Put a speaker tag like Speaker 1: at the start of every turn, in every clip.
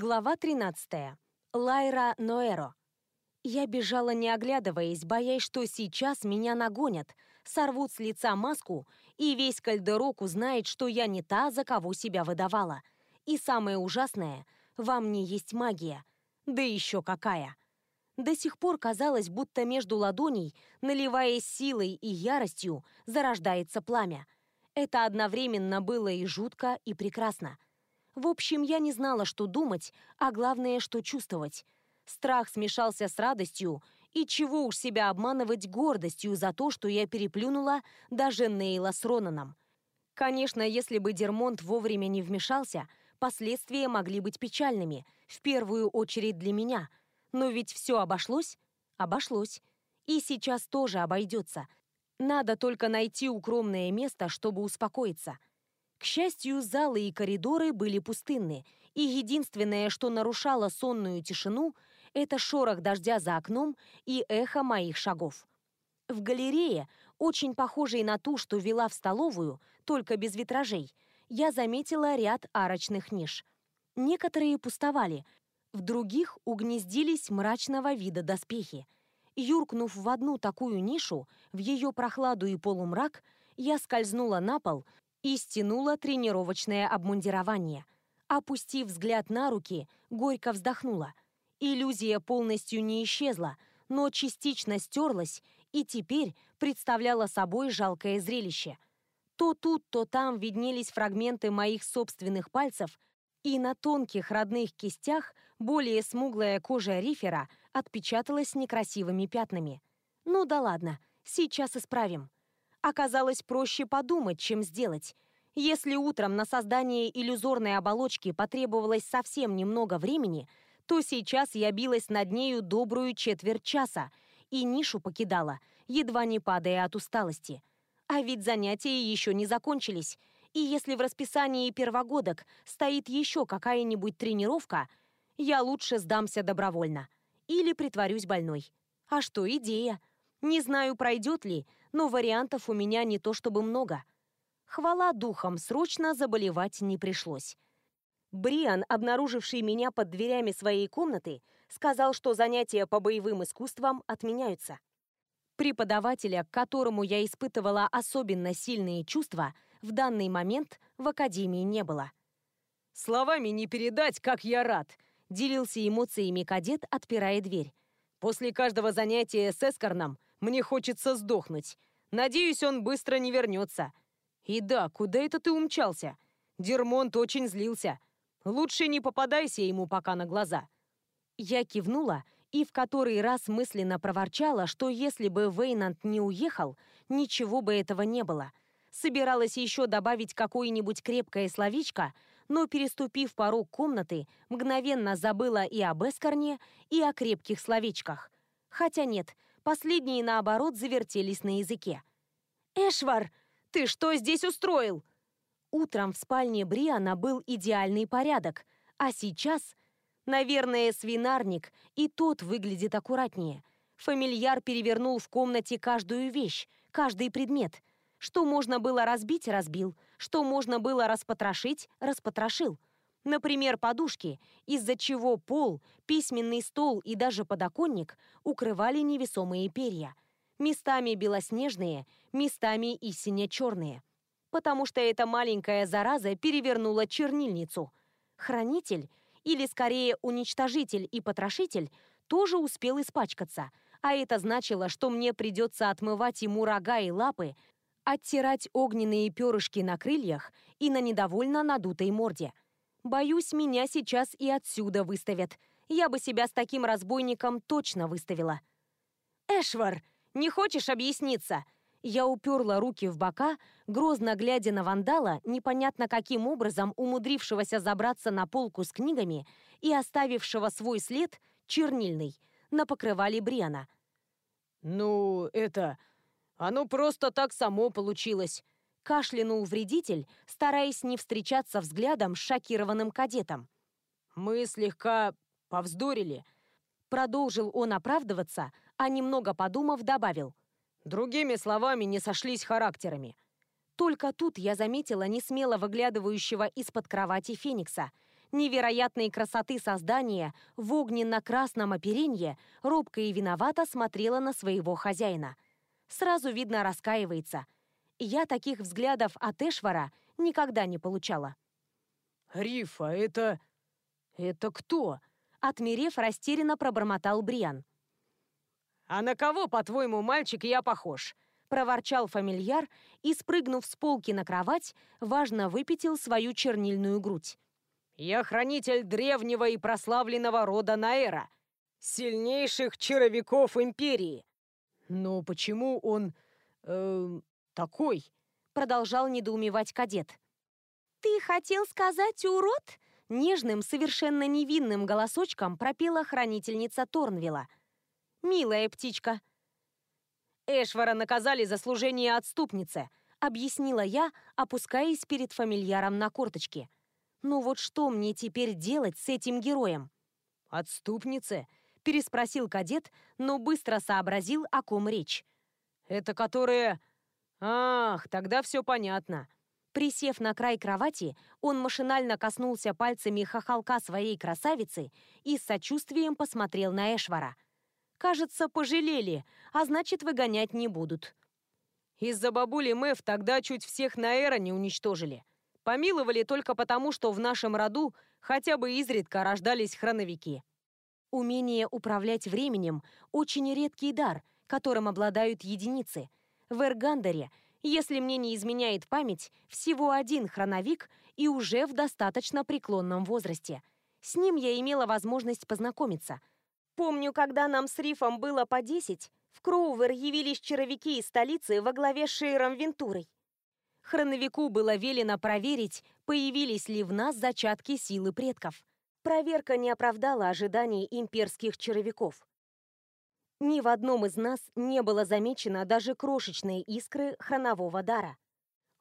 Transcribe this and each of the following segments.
Speaker 1: Глава 13. Лайра Ноэро. Я бежала не оглядываясь, боясь, что сейчас меня нагонят, сорвут с лица маску, и весь Кальдерок узнает, что я не та, за кого себя выдавала. И самое ужасное, во мне есть магия. Да еще какая! До сих пор казалось, будто между ладоней, наливаясь силой и яростью, зарождается пламя. Это одновременно было и жутко, и прекрасно. В общем, я не знала, что думать, а главное, что чувствовать. Страх смешался с радостью, и чего уж себя обманывать гордостью за то, что я переплюнула даже Нейла с Ронаном. Конечно, если бы Дермонт вовремя не вмешался, последствия могли быть печальными, в первую очередь для меня. Но ведь все обошлось? Обошлось. И сейчас тоже обойдется. Надо только найти укромное место, чтобы успокоиться. К счастью, залы и коридоры были пустынны, и единственное, что нарушало сонную тишину, это шорох дождя за окном и эхо моих шагов. В галерее, очень похожей на ту, что вела в столовую, только без витражей, я заметила ряд арочных ниш. Некоторые пустовали, в других угнездились мрачного вида доспехи. Юркнув в одну такую нишу, в ее прохладу и полумрак, я скользнула на пол и стянула тренировочное обмундирование. Опустив взгляд на руки, горько вздохнула. Иллюзия полностью не исчезла, но частично стерлась и теперь представляла собой жалкое зрелище. То тут, то там виднелись фрагменты моих собственных пальцев, и на тонких родных кистях более смуглая кожа рифера отпечаталась некрасивыми пятнами. Ну да ладно, сейчас исправим оказалось проще подумать, чем сделать. Если утром на создание иллюзорной оболочки потребовалось совсем немного времени, то сейчас я билась над нею добрую четверть часа и нишу покидала, едва не падая от усталости. А ведь занятия еще не закончились, и если в расписании первогодок стоит еще какая-нибудь тренировка, я лучше сдамся добровольно или притворюсь больной. А что идея? Не знаю, пройдет ли, но вариантов у меня не то чтобы много. Хвала духом, срочно заболевать не пришлось. Бриан, обнаруживший меня под дверями своей комнаты, сказал, что занятия по боевым искусствам отменяются. Преподавателя, к которому я испытывала особенно сильные чувства, в данный момент в академии не было.
Speaker 2: «Словами не передать, как я рад!» — делился эмоциями кадет, отпирая дверь. «После каждого занятия с Эскорном мне хочется сдохнуть. Надеюсь, он быстро не вернется. И да, куда это ты умчался? Дермонт очень злился. Лучше не попадайся ему пока на глаза».
Speaker 1: Я кивнула и в который раз мысленно проворчала, что если бы Вейнант не уехал, ничего бы этого не было. Собиралась еще добавить какое-нибудь крепкое словечко, но, переступив порог комнаты, мгновенно забыла и об Эскорне, и о крепких словечках. Хотя нет, Последние, наоборот, завертелись на языке. «Эшвар, ты что здесь устроил?» Утром в спальне Бриана был идеальный порядок, а сейчас, наверное, свинарник, и тот выглядит аккуратнее. Фамильяр перевернул в комнате каждую вещь, каждый предмет. Что можно было разбить – разбил, что можно было распотрошить – распотрошил. Например, подушки, из-за чего пол, письменный стол и даже подоконник укрывали невесомые перья. Местами белоснежные, местами и сине-черные. Потому что эта маленькая зараза перевернула чернильницу. Хранитель, или скорее уничтожитель и потрошитель, тоже успел испачкаться, а это значило, что мне придется отмывать ему рога и лапы, оттирать огненные перышки на крыльях и на недовольно надутой морде – Боюсь, меня сейчас и отсюда выставят. Я бы себя с таким разбойником точно выставила. Эшвар, не хочешь объясниться? Я уперла руки в бока, грозно глядя на вандала, непонятно каким образом умудрившегося забраться на полку с книгами и оставившего свой след, чернильный, на покрывале Бриана.
Speaker 2: «Ну, это... Оно просто так само получилось»,
Speaker 1: кашлянул вредитель, стараясь не встречаться взглядом с шокированным кадетом.
Speaker 2: «Мы слегка повздорили», — продолжил он оправдываться, а немного подумав, добавил. «Другими словами, не сошлись характерами».
Speaker 1: Только тут я заметила несмело выглядывающего из-под кровати Феникса. Невероятной красоты создания в огненно-красном оперенье робко и виновато смотрела на своего хозяина. Сразу видно раскаивается. Я таких взглядов от Эшвара никогда не получала.
Speaker 2: «Рифа, это... это кто?»
Speaker 1: Отмерев, растерянно пробормотал Бриан.
Speaker 2: «А на кого, по-твоему, мальчик, я похож?»
Speaker 1: проворчал фамильяр и, спрыгнув с полки на кровать, важно выпятил свою чернильную грудь.
Speaker 2: «Я хранитель древнего и прославленного рода Наэра, сильнейших чаровиков Империи. Но почему он... Э, такой?»
Speaker 1: продолжал недоумевать кадет. «Ты хотел сказать урод?» Нежным, совершенно невинным голосочком пропела хранительница Торнвилла. «Милая птичка».
Speaker 2: «Эшвара наказали за служение отступнице»,
Speaker 1: объяснила я, опускаясь перед фамильяром на корточки. «Ну вот что мне теперь делать с этим героем?»
Speaker 2: «Отступнице?»
Speaker 1: – переспросил кадет, но быстро сообразил, о ком речь.
Speaker 2: «Это которая...» «Ах, тогда все понятно.
Speaker 1: Присев на край кровати, он машинально коснулся пальцами хохолка своей красавицы и с сочувствием посмотрел на Эшвара. Кажется, пожалели, а значит, выгонять не будут.
Speaker 2: Из-за бабули Мэв тогда чуть всех на Эра не уничтожили. Помиловали только потому, что в нашем роду хотя бы изредка рождались хроновики.
Speaker 1: Умение управлять временем – очень редкий дар, которым обладают единицы. В Эргандере – если мне не изменяет память, всего один хроновик и уже в достаточно преклонном возрасте. С ним я имела возможность познакомиться. Помню, когда нам с Рифом было по 10, в Кроувер явились чаровики из столицы во главе с Шейром Вентурой. Хроновику было велено проверить, появились ли в нас зачатки силы предков. Проверка не оправдала ожиданий имперских чаровиков. Ни в одном из нас не было замечено даже крошечной искры хронового дара.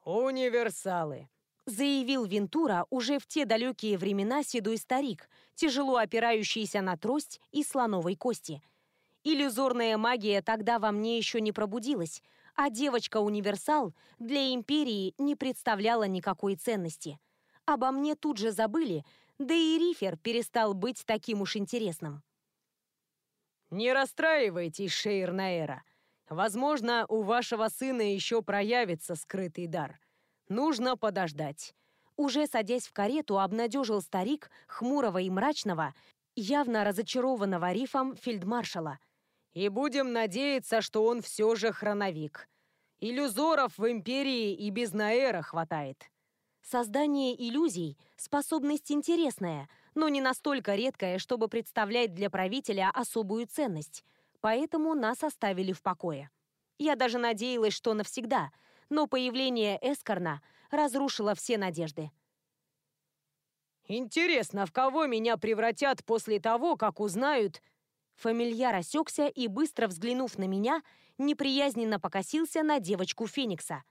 Speaker 2: «Универсалы», —
Speaker 1: заявил Вентура уже в те далекие времена седой старик, тяжело опирающийся на трость из слоновой кости. Иллюзорная магия тогда во мне еще не пробудилась, а девочка-универсал для Империи не представляла никакой ценности. Обо мне тут же забыли, да и Рифер перестал быть таким уж интересным.
Speaker 2: «Не расстраивайтесь, Шейр Наэра. Возможно, у вашего сына еще проявится скрытый дар. Нужно подождать».
Speaker 1: Уже садясь в карету, обнадежил старик, хмурого и мрачного, явно разочарованного рифом фельдмаршала.
Speaker 2: «И будем надеяться, что он все же хроновик. Иллюзоров в Империи и без Наэра хватает».
Speaker 1: Создание иллюзий – способность интересная – но не настолько редкое, чтобы представлять для правителя особую ценность, поэтому нас оставили в покое. Я даже надеялась, что навсегда, но появление Эскорна разрушило все надежды.
Speaker 2: «Интересно, в кого меня превратят после того, как узнают...»
Speaker 1: Фамильяр осекся и, быстро взглянув на меня, неприязненно покосился на девочку Феникса.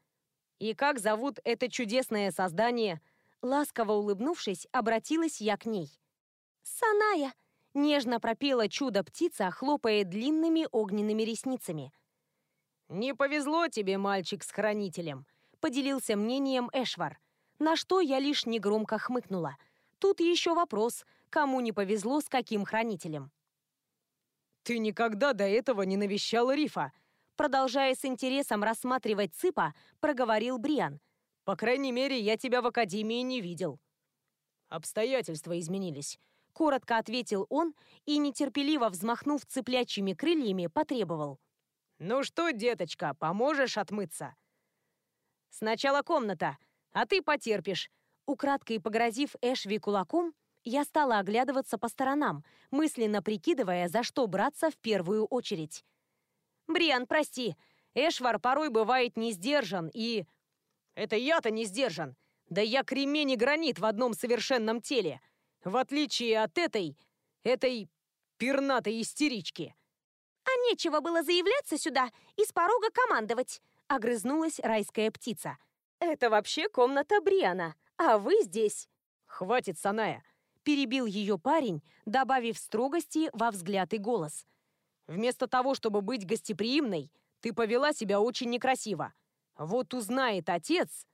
Speaker 2: «И как зовут это чудесное создание?»
Speaker 1: Ласково улыбнувшись, обратилась я к ней. «Саная!» — нежно пропела чудо-птица, хлопая длинными огненными ресницами.
Speaker 2: «Не повезло тебе, мальчик с хранителем», — поделился мнением Эшвар, на что я лишь негромко хмыкнула. Тут еще вопрос, кому не повезло, с каким хранителем. «Ты никогда до этого не навещал Рифа»,
Speaker 1: продолжая с интересом рассматривать Цыпа, проговорил Бриан.
Speaker 2: По крайней мере, я тебя в академии не видел. Обстоятельства изменились.
Speaker 1: Коротко ответил он и, нетерпеливо взмахнув цыплячьими крыльями, потребовал.
Speaker 2: «Ну что, деточка, поможешь отмыться?» «Сначала комната, а ты потерпишь».
Speaker 1: Украдкой погрозив Эшви кулаком, я стала оглядываться по сторонам, мысленно прикидывая, за что браться в первую очередь.
Speaker 2: «Бриан, прости, Эшвар порой бывает не сдержан и...» Это я-то не сдержан. Да я кремень и гранит в одном совершенном теле. В отличие от этой... этой... пернатой истерички.
Speaker 1: А нечего было заявляться сюда и с порога командовать, огрызнулась райская птица. Это вообще комната Бриана, а вы здесь...
Speaker 2: Хватит, Саная.
Speaker 1: Перебил ее парень, добавив строгости во взгляд и голос.
Speaker 2: Вместо того, чтобы быть гостеприимной, ты повела себя очень некрасиво. Вот узнает отец...»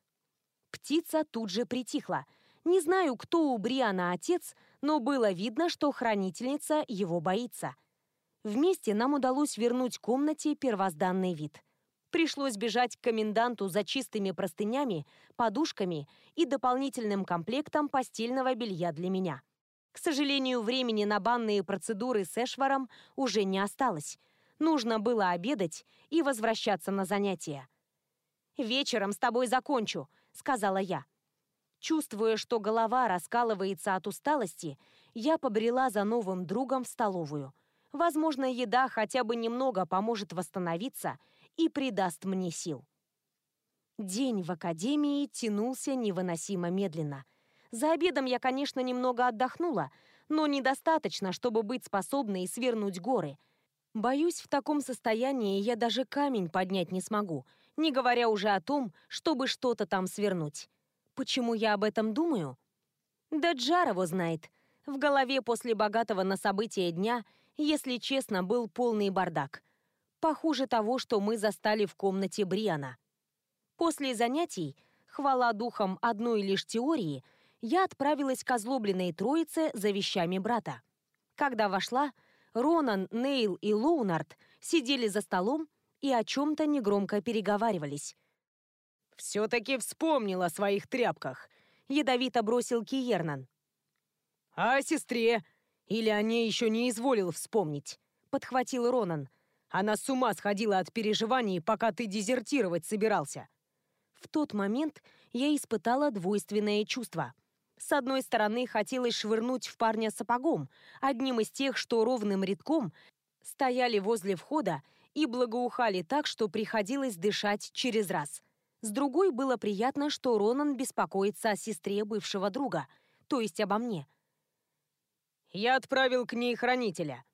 Speaker 1: Птица тут же притихла. Не знаю, кто у Бриана отец, но было видно, что хранительница его боится. Вместе нам удалось вернуть комнате первозданный вид. Пришлось бежать к коменданту за чистыми простынями, подушками и дополнительным комплектом постельного белья для меня. К сожалению, времени на банные процедуры с Эшваром уже не осталось. Нужно было обедать и возвращаться на занятия. «Вечером с тобой закончу», — сказала я. Чувствуя, что голова раскалывается от усталости, я побрела за новым другом в столовую. Возможно, еда хотя бы немного поможет восстановиться и придаст мне сил. День в академии тянулся невыносимо медленно. За обедом я, конечно, немного отдохнула, но недостаточно, чтобы быть способной свернуть горы. Боюсь, в таком состоянии я даже камень поднять не смогу, не говоря уже о том, чтобы что-то там свернуть. Почему я об этом думаю? Да Джар знает. В голове после богатого на события дня, если честно, был полный бардак. Похуже того, что мы застали в комнате Бриана. После занятий, хвала духом одной лишь теории, я отправилась к озлобленной троице за вещами брата. Когда вошла, Ронан, Нейл и Лоунард сидели за столом и о чем-то негромко переговаривались.
Speaker 2: «Все-таки вспомнил о своих тряпках», — ядовито бросил Киернан. «А о сестре? Или о ней еще не изволил вспомнить?» — подхватил Ронан. «Она с ума сходила от переживаний, пока ты дезертировать собирался».
Speaker 1: В тот момент я испытала двойственное чувство. С одной стороны, хотелось швырнуть в парня сапогом, одним из тех, что ровным рядком стояли возле входа и благоухали так, что приходилось дышать через раз. С другой было приятно, что Ронан беспокоится о сестре бывшего друга, то есть обо мне.
Speaker 2: «Я отправил к ней хранителя».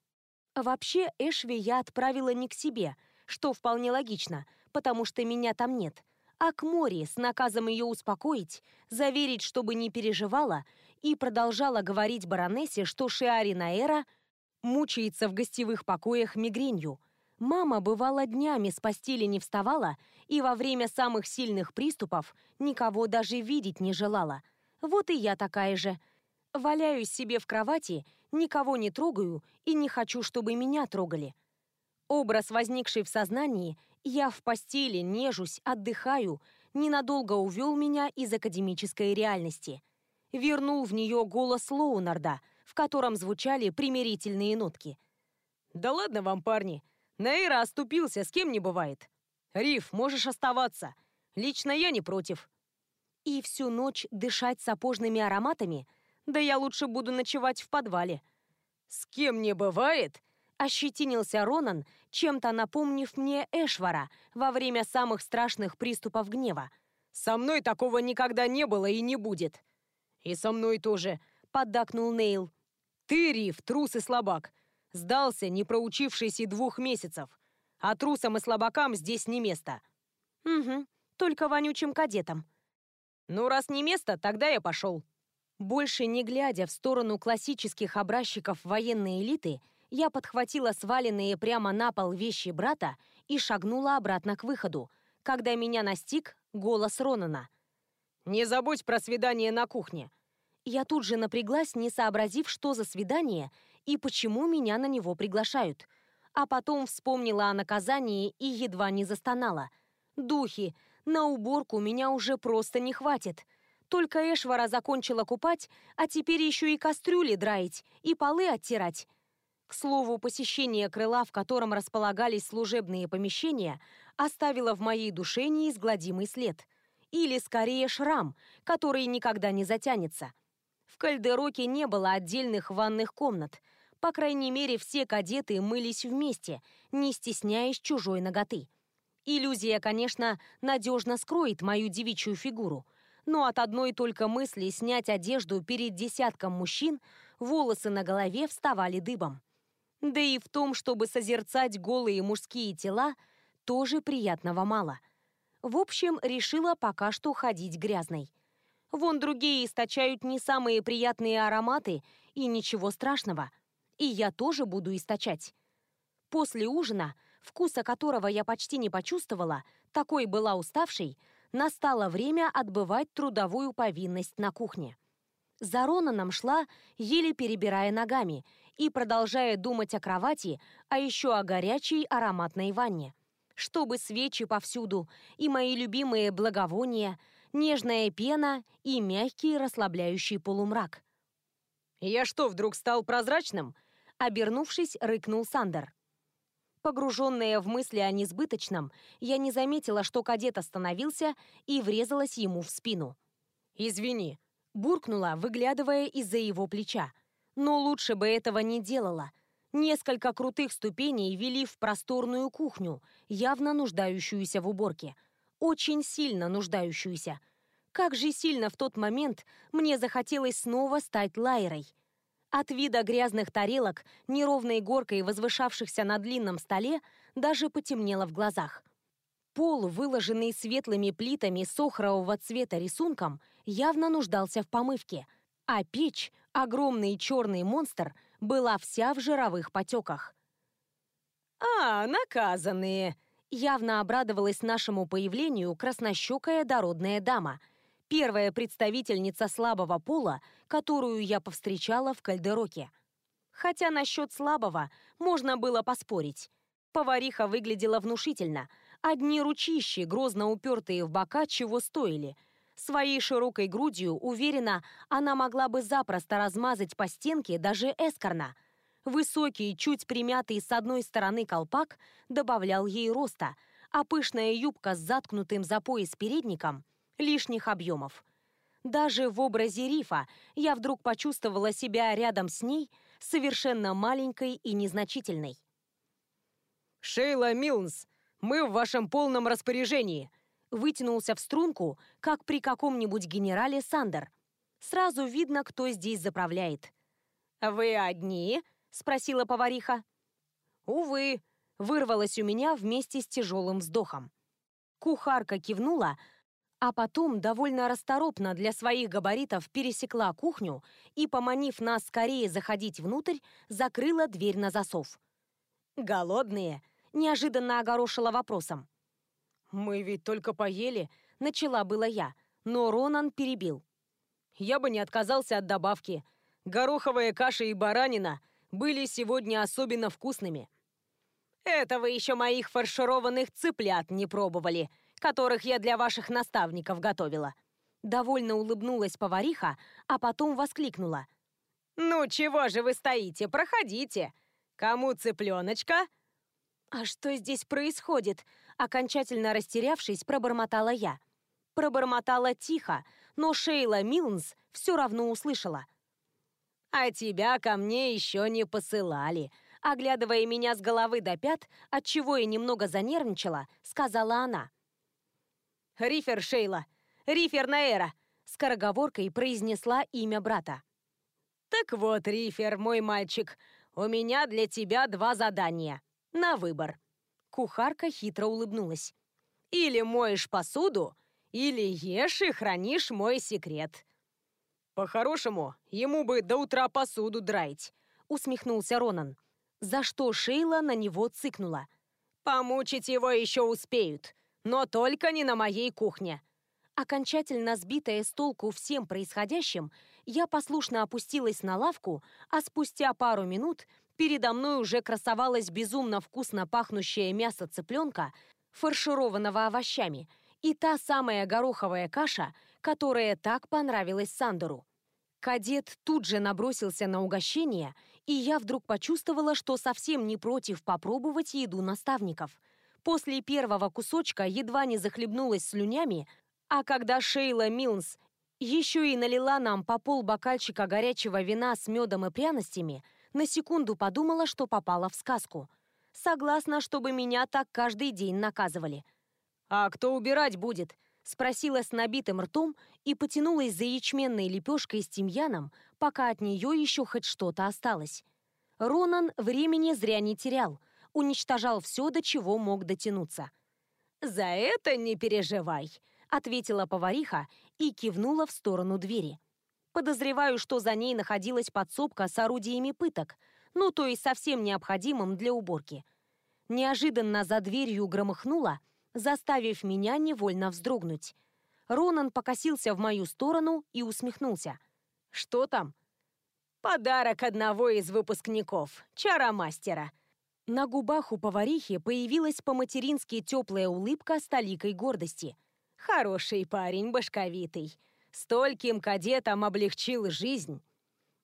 Speaker 1: Вообще, Эшви я отправила не к себе, что вполне логично, потому что меня там нет, а к Мори с наказом ее успокоить, заверить, чтобы не переживала, и продолжала говорить баронессе, что Шиари Наэра мучается в гостевых покоях мигренью – Мама бывала днями с постели не вставала и во время самых сильных приступов никого даже видеть не желала. Вот и я такая же. Валяюсь себе в кровати, никого не трогаю и не хочу, чтобы меня трогали. Образ, возникший в сознании, я в постели, нежусь, отдыхаю, ненадолго увел меня из академической реальности. Вернул в нее голос Лоунарда, в котором звучали примирительные нотки.
Speaker 2: «Да ладно вам, парни, Нейра оступился, с кем не бывает. Риф, можешь оставаться. Лично я не против.
Speaker 1: И всю ночь дышать сапожными ароматами? Да я лучше буду ночевать в подвале.
Speaker 2: С кем не бывает?
Speaker 1: Ощетинился Ронан, чем-то напомнив мне Эшвара во время самых страшных приступов гнева.
Speaker 2: «Со мной такого никогда не было и не будет». «И со мной тоже», — поддакнул Нейл. «Ты, Риф, трус и слабак. Сдался, не проучившись и двух месяцев. А трусам и слабакам здесь не место.
Speaker 1: Угу, только вонючим кадетам.
Speaker 2: Ну, раз не место, тогда я пошел.
Speaker 1: Больше не глядя в сторону классических образчиков военной элиты, я подхватила сваленные прямо на пол вещи брата и шагнула обратно к выходу, когда меня настиг голос Ронана.
Speaker 2: «Не забудь про свидание на кухне».
Speaker 1: Я тут же напряглась, не сообразив, что за свидание и почему меня на него приглашают. А потом вспомнила о наказании и едва не застонала. Духи, на уборку меня уже просто не хватит. Только Эшвара закончила купать, а теперь еще и кастрюли драить, и полы оттирать. К слову, посещение крыла, в котором располагались служебные помещения, оставило в моей душе неизгладимый след. Или, скорее, шрам, который никогда не затянется. В Кальдероке не было отдельных ванных комнат, по крайней мере, все кадеты мылись вместе, не стесняясь чужой ноготы. Иллюзия, конечно, надежно скроет мою девичью фигуру, но от одной только мысли снять одежду перед десятком мужчин волосы на голове вставали дыбом. Да и в том, чтобы созерцать голые мужские тела, тоже приятного мало. В общем, решила пока что ходить грязной. Вон другие источают не самые приятные ароматы, и ничего страшного и я тоже буду источать. После ужина, вкуса которого я почти не почувствовала, такой была уставшей, настало время отбывать трудовую повинность на кухне. За Ронаном шла, еле перебирая ногами, и продолжая думать о кровати, а еще о горячей ароматной ванне. Чтобы свечи повсюду, и мои любимые благовония, нежная пена и мягкий расслабляющий полумрак.
Speaker 2: «Я что, вдруг стал прозрачным?»
Speaker 1: Обернувшись, рыкнул Сандер. Погруженная в мысли о несбыточном, я не заметила, что кадет остановился и врезалась ему в спину.
Speaker 2: «Извини», —
Speaker 1: буркнула, выглядывая из-за его плеча. Но лучше бы этого не делала. Несколько крутых ступеней вели в просторную кухню, явно нуждающуюся в уборке. Очень сильно нуждающуюся. Как же сильно в тот момент мне захотелось снова стать Лайрой. От вида грязных тарелок, неровной горкой возвышавшихся на длинном столе, даже потемнело в глазах. Пол, выложенный светлыми плитами сохрового цвета рисунком, явно нуждался в помывке, а печь, огромный черный монстр, была вся в жировых потеках.
Speaker 2: «А, наказанные!»
Speaker 1: Явно обрадовалась нашему появлению краснощекая дородная дама, первая представительница слабого пола, которую я повстречала в Кальдероке. Хотя насчет слабого можно было поспорить. Повариха выглядела внушительно. Одни ручищи, грозно упертые в бока, чего стоили. Своей широкой грудью, уверена, она могла бы запросто размазать по стенке даже эскорна. Высокий, чуть примятый с одной стороны колпак добавлял ей роста, а пышная юбка с заткнутым за пояс передником – лишних объемов. Даже в образе рифа я вдруг почувствовала себя рядом с ней совершенно маленькой и незначительной.
Speaker 2: «Шейла Милнс, мы в вашем полном распоряжении!»
Speaker 1: Вытянулся в струнку, как при каком-нибудь генерале Сандер. Сразу видно, кто здесь заправляет.
Speaker 2: «Вы одни?» — спросила повариха.
Speaker 1: «Увы», — вырвалось у меня вместе с тяжелым вздохом. Кухарка кивнула, а потом довольно расторопно для своих габаритов пересекла кухню и, поманив нас скорее заходить внутрь, закрыла дверь на засов. «Голодные?» – неожиданно огорошила вопросом.
Speaker 2: «Мы ведь только поели», –
Speaker 1: начала было я, но Ронан перебил.
Speaker 2: «Я бы не отказался от добавки. Гороховая каша и баранина были сегодня особенно вкусными». «Это вы еще моих фаршированных цыплят не пробовали», которых я для ваших наставников готовила».
Speaker 1: Довольно улыбнулась повариха, а потом воскликнула.
Speaker 2: «Ну чего же вы стоите? Проходите! Кому цыпленочка?»
Speaker 1: «А что здесь происходит?» Окончательно растерявшись, пробормотала я. Пробормотала тихо, но Шейла Милнс все равно услышала.
Speaker 2: «А тебя ко мне еще не посылали»,
Speaker 1: оглядывая меня с головы до пят, отчего я немного занервничала, сказала она.
Speaker 2: Рифер Шейла! Рифер Наэра!» Скороговоркой произнесла имя брата. «Так вот, Рифер, мой мальчик, у меня для тебя два задания. На выбор».
Speaker 1: Кухарка хитро улыбнулась.
Speaker 2: «Или моешь посуду, или ешь и хранишь мой секрет». «По-хорошему, ему бы до утра посуду драить», усмехнулся Ронан.
Speaker 1: За что Шейла на него цыкнула.
Speaker 2: «Помучить его еще успеют. Но только не на моей кухне.
Speaker 1: Окончательно сбитая с толку всем происходящим, я послушно опустилась на лавку, а спустя пару минут передо мной уже красовалось безумно вкусно пахнущее мясо цыпленка, фаршированного овощами, и та самая гороховая каша, которая так понравилась Сандеру. Кадет тут же набросился на угощение, и я вдруг почувствовала, что совсем не против попробовать еду наставников. После первого кусочка едва не захлебнулась слюнями, а когда Шейла Милнс еще и налила нам по пол бокальчика горячего вина с медом и пряностями, на секунду подумала, что попала в сказку. Согласна, чтобы меня так каждый день наказывали.
Speaker 2: «А кто убирать будет?»
Speaker 1: Спросила с набитым ртом и потянулась за ячменной лепешкой с тимьяном, пока от нее еще хоть что-то осталось. Ронан времени зря не терял уничтожал все, до чего мог дотянуться.
Speaker 2: «За это не переживай», — ответила повариха и кивнула в сторону двери.
Speaker 1: Подозреваю, что за ней находилась подсобка с орудиями пыток, ну то есть совсем необходимым для уборки. Неожиданно за дверью громыхнуло, заставив меня невольно вздрогнуть. Ронан покосился в мою сторону и усмехнулся.
Speaker 2: Что там?
Speaker 1: Подарок одного из выпускников, чаромастера. На губах у поварихи появилась по-матерински теплая улыбка с толикой гордости. Хороший парень, башковитый. Стольким кадетам облегчил жизнь.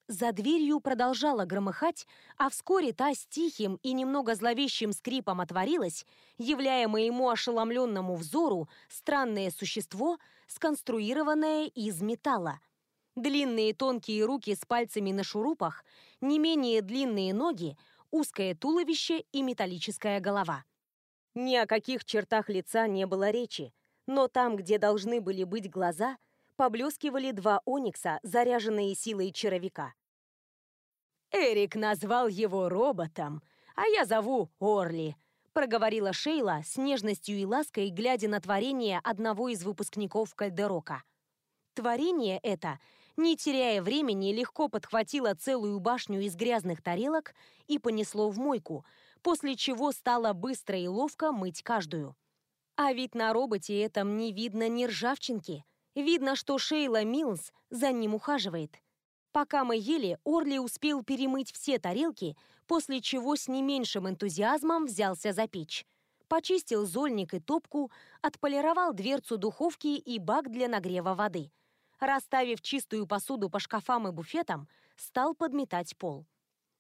Speaker 1: За дверью продолжала громыхать, а вскоре та с тихим и немного зловещим скрипом отворилась, являя моему ошеломленному взору странное существо, сконструированное из металла. Длинные тонкие руки с пальцами на шурупах, не менее длинные ноги, узкое туловище и металлическая голова. Ни о каких чертах лица не было речи, но там, где должны были быть глаза – поблескивали два оникса, заряженные силой чаровика. «Эрик назвал его роботом, а я зову Орли», проговорила Шейла с нежностью и лаской, глядя на творение одного из выпускников Кальдерока. Творение это, не теряя времени, легко подхватило целую башню из грязных тарелок и понесло в мойку, после чего стало быстро и ловко мыть каждую. А ведь на роботе этом не видно ни ржавчинки – Видно, что Шейла Милс за ним ухаживает. Пока мы ели, Орли успел перемыть все тарелки, после чего с не меньшим энтузиазмом взялся за печь. Почистил зольник и топку, отполировал дверцу духовки и бак для нагрева воды. Расставив чистую посуду по шкафам и буфетам, стал подметать пол.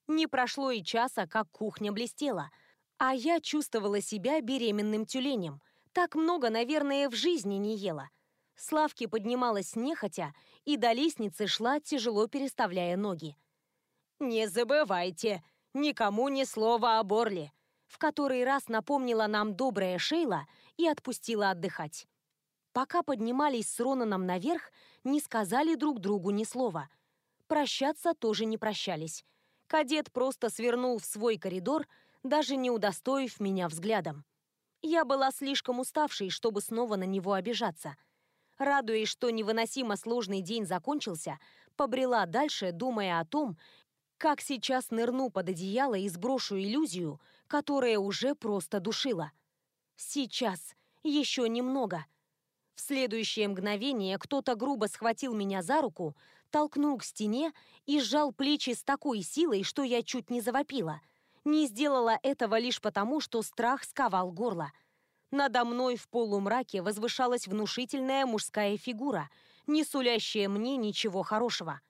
Speaker 1: Не прошло и часа, как кухня блестела, а я чувствовала себя беременным тюленем. Так много, наверное, в жизни не ела. Славки поднималась нехотя и до лестницы шла, тяжело переставляя ноги. «Не забывайте, никому ни слова о Борле», в который раз напомнила нам добрая Шейла и отпустила отдыхать. Пока поднимались с Ронаном наверх, не сказали друг другу ни слова. Прощаться тоже не прощались. Кадет просто свернул в свой коридор, даже не удостоив меня взглядом. Я была слишком уставшей, чтобы снова на него обижаться – радуясь, что невыносимо сложный день закончился, побрела дальше, думая о том, как сейчас нырну под одеяло и сброшу иллюзию, которая уже просто душила. Сейчас, еще немного. В следующее мгновение кто-то грубо схватил меня за руку, толкнул к стене и сжал плечи с такой силой, что я чуть не завопила. Не сделала этого лишь потому, что страх сковал горло. Надо мной в полумраке возвышалась внушительная мужская фигура, не сулящая мне ничего хорошего.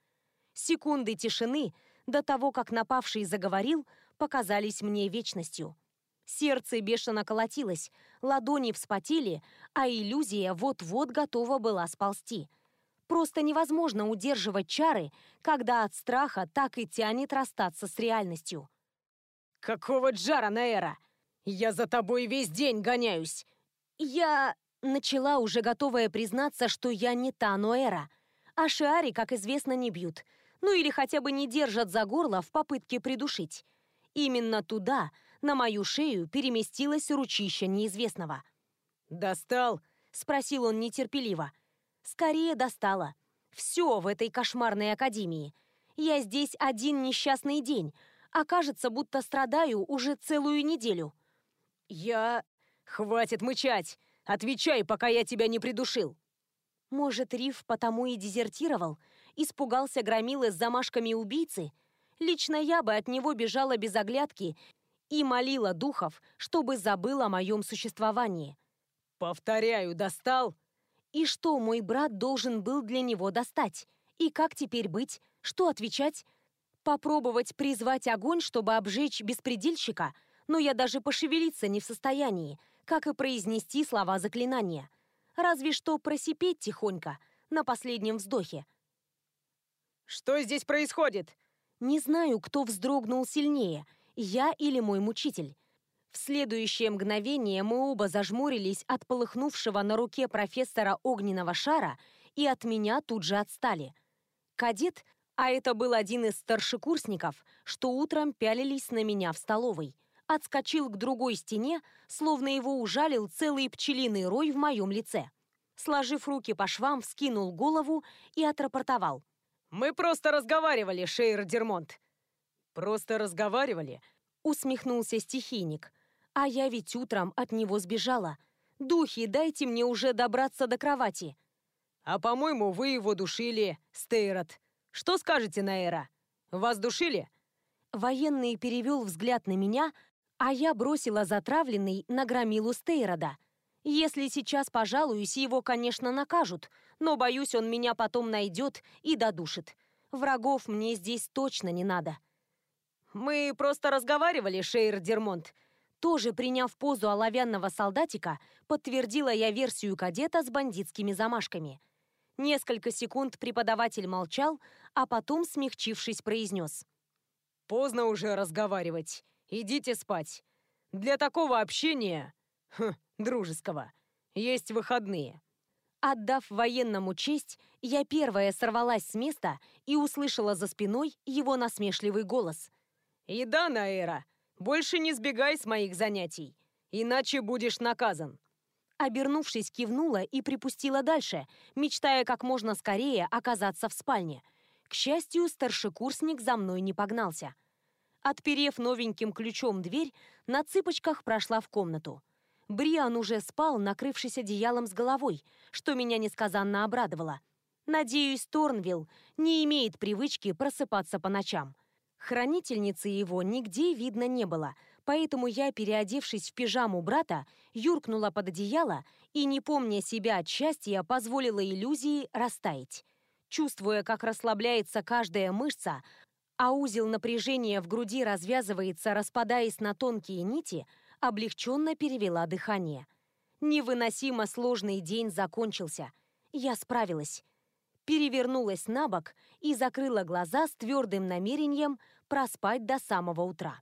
Speaker 1: Секунды тишины, до того, как напавший заговорил, показались мне вечностью. Сердце бешено колотилось, ладони вспотели, а иллюзия вот-вот готова была сползти. Просто невозможно удерживать чары, когда от страха так и тянет расстаться с реальностью.
Speaker 2: «Какого джара, Наэра? «Я за тобой весь день гоняюсь!»
Speaker 1: «Я...» Начала уже готовая признаться, что я не та Ноэра. А Шиари, как известно, не бьют. Ну или хотя бы не держат за горло в попытке придушить. Именно туда, на мою шею, переместилось ручище неизвестного.
Speaker 2: «Достал?»
Speaker 1: — спросил он нетерпеливо. «Скорее достала. Все в этой кошмарной академии. Я здесь один несчастный день, а кажется, будто страдаю уже целую неделю».
Speaker 2: «Я...» «Хватит мычать! Отвечай, пока я тебя не придушил!»
Speaker 1: Может, Риф потому и дезертировал? Испугался громилы с замашками убийцы? Лично я бы от него бежала без оглядки и молила духов, чтобы забыл о моем существовании.
Speaker 2: «Повторяю, достал?»
Speaker 1: И что мой брат должен был для него достать? И как теперь быть? Что отвечать? Попробовать призвать огонь, чтобы обжечь беспредельщика? Но я даже пошевелиться не в состоянии, как и произнести слова заклинания. Разве что просипеть тихонько, на последнем вздохе.
Speaker 2: «Что здесь происходит?»
Speaker 1: Не знаю, кто вздрогнул сильнее, я или мой мучитель. В следующее мгновение мы оба зажмурились от полыхнувшего на руке профессора огненного шара и от меня тут же отстали. Кадет, а это был один из старшекурсников, что утром пялились на меня в столовой – отскочил к другой стене, словно его ужалил целый пчелиный рой в моем лице. Сложив руки по швам, вскинул голову и отрапортовал.
Speaker 2: «Мы просто разговаривали, Шейр Дермонт». «Просто разговаривали?»
Speaker 1: Усмехнулся стихийник. «А я ведь утром от него сбежала. Духи, дайте мне уже добраться до кровати».
Speaker 2: «А по-моему, вы его душили, Стейрот. Что скажете, Наэра? Вас душили?»
Speaker 1: Военный перевел взгляд на меня, а я бросила затравленный на громилу Стейрода. Если сейчас пожалуюсь, его, конечно, накажут, но, боюсь, он меня потом найдет и додушит. Врагов мне здесь точно не надо.
Speaker 2: «Мы просто разговаривали, Шейр Дермонт».
Speaker 1: Тоже приняв позу оловянного солдатика, подтвердила я версию кадета с бандитскими замашками. Несколько секунд преподаватель молчал, а потом, смягчившись, произнес.
Speaker 2: «Поздно уже разговаривать. Идите спать. Для такого общения, хм, дружеского, есть выходные».
Speaker 1: Отдав военному честь, я первая сорвалась с места и услышала за спиной его насмешливый голос.
Speaker 2: «И да, Наэра, больше не сбегай с моих занятий, иначе будешь наказан».
Speaker 1: Обернувшись, кивнула и припустила дальше, мечтая как можно скорее оказаться в спальне. К счастью, старшекурсник за мной не погнался. Отперев новеньким ключом дверь, на цыпочках прошла в комнату. Бриан уже спал, накрывшись одеялом с головой, что меня несказанно обрадовало. Надеюсь, Торнвилл не имеет привычки просыпаться по ночам. Хранительницы его нигде видно не было, поэтому я, переодевшись в пижаму брата, юркнула под одеяло и, не помня себя от счастья, позволила иллюзии растаять. Чувствуя, как расслабляется каждая мышца, а узел напряжения в груди развязывается, распадаясь на тонкие нити, облегченно перевела дыхание. Невыносимо сложный день закончился. Я справилась. Перевернулась на бок и закрыла глаза с твердым намерением проспать до самого утра.